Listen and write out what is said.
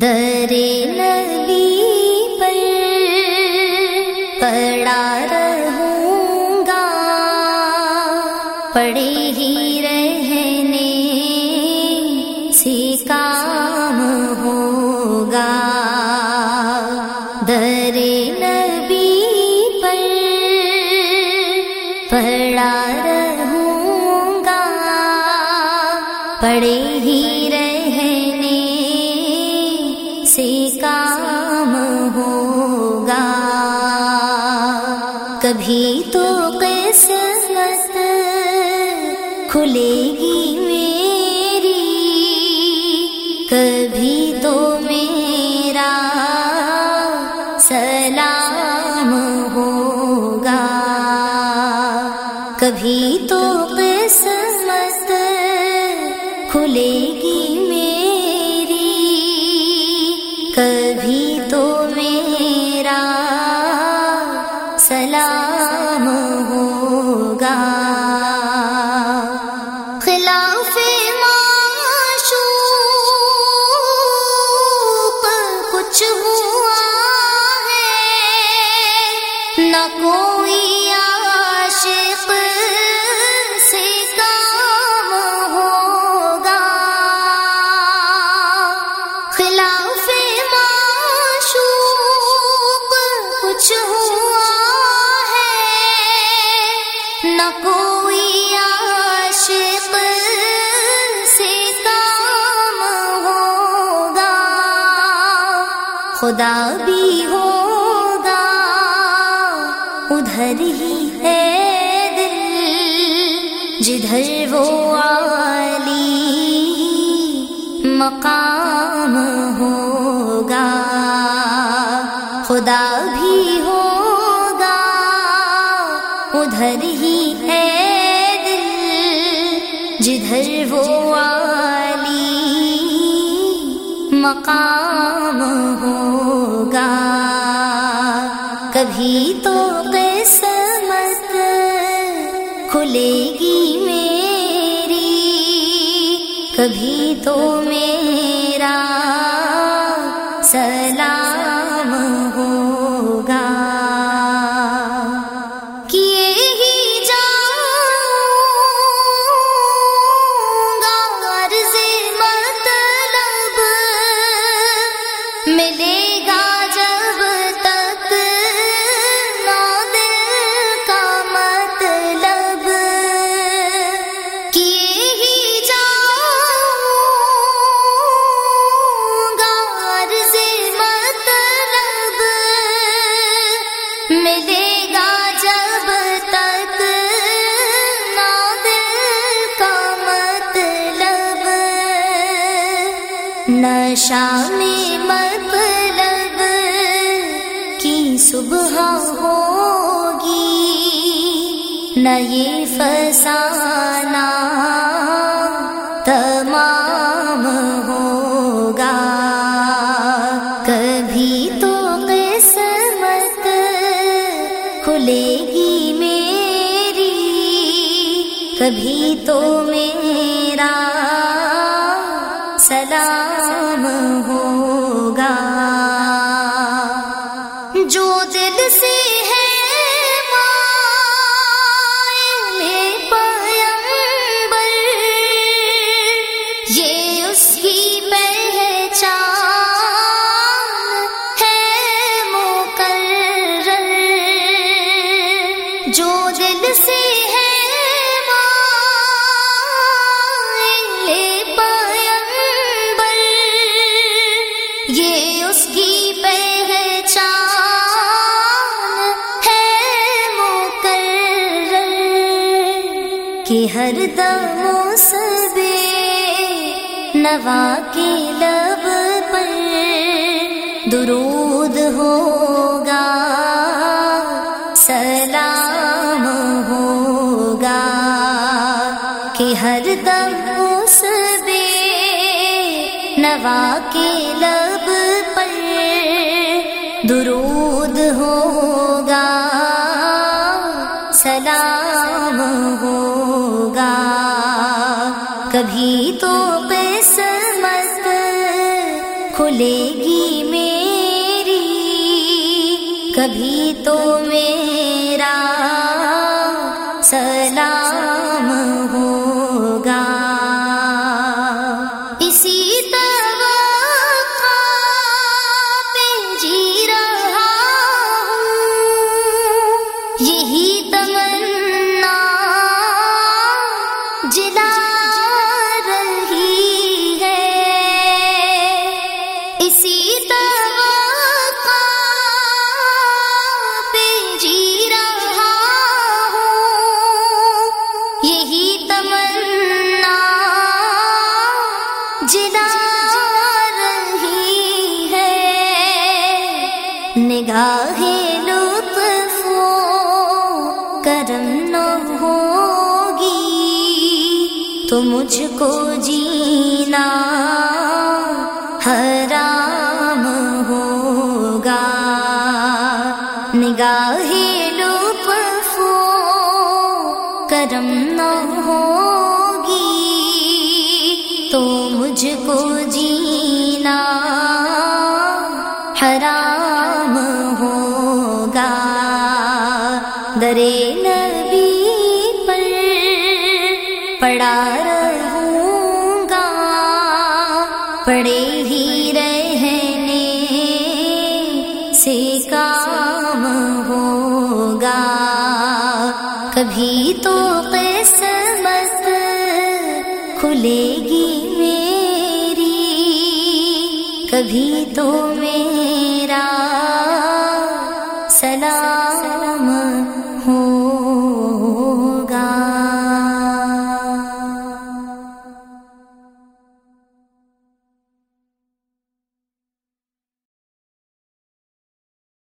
در نبی پر پڑا رہوں گا۔ پڑے ہی رہنے سے کام ہوگا۔ در نبی پر پڑا رہوں گا۔ پڑے ہی رہنے کبھی تو قسمت کھلے گی میری، کبھی تو میرا سلام ہوگا۔ کبھی تو قسمت کھلے گی سلام ہوگا۔ خلاف معشوق کچھ ہوا ہے۔ نہ کوئی عاشق سے کام ہوگا۔ خلاف معشوق کچھ ہوا نہ کوئی عاشق سے کام ہوگا، خدا بھی ہوگا، ادھر ہی ہے دل، جدھر وہ عالی مقام ہوگا۔ خدا بھی ہوگا، ادھر ہی مقام ہوگا۔ کبھی تو قسمت کھلے گی میری کبھی تو میرا ملے گا جب تک نو دل کا مطلب نشا میں مطلب کی صبح ہوگی، نہ یہ فسانہ کھلے گی میری، کبھی تو میرا سلام ہوگا۔ جو دل سے ہے مائل پیمبر یہ اس کی پہچان ہر دم اس نوا کے لب پر درود ہوگا، سلام ہوگا کہ ہر دم اس نوا کے لب سلام ہوگا۔ کبھی تو قسمت کھلے گی میری کبھی تو میرا نگاہ لطف کرم نہ ہوگی تو مجھ کو جینا پڑا رہوں گا۔ پڑے ہی رہنے سے کام ہوگا۔ کبھی تو قسمت کھلے گی میری، کبھی تو میری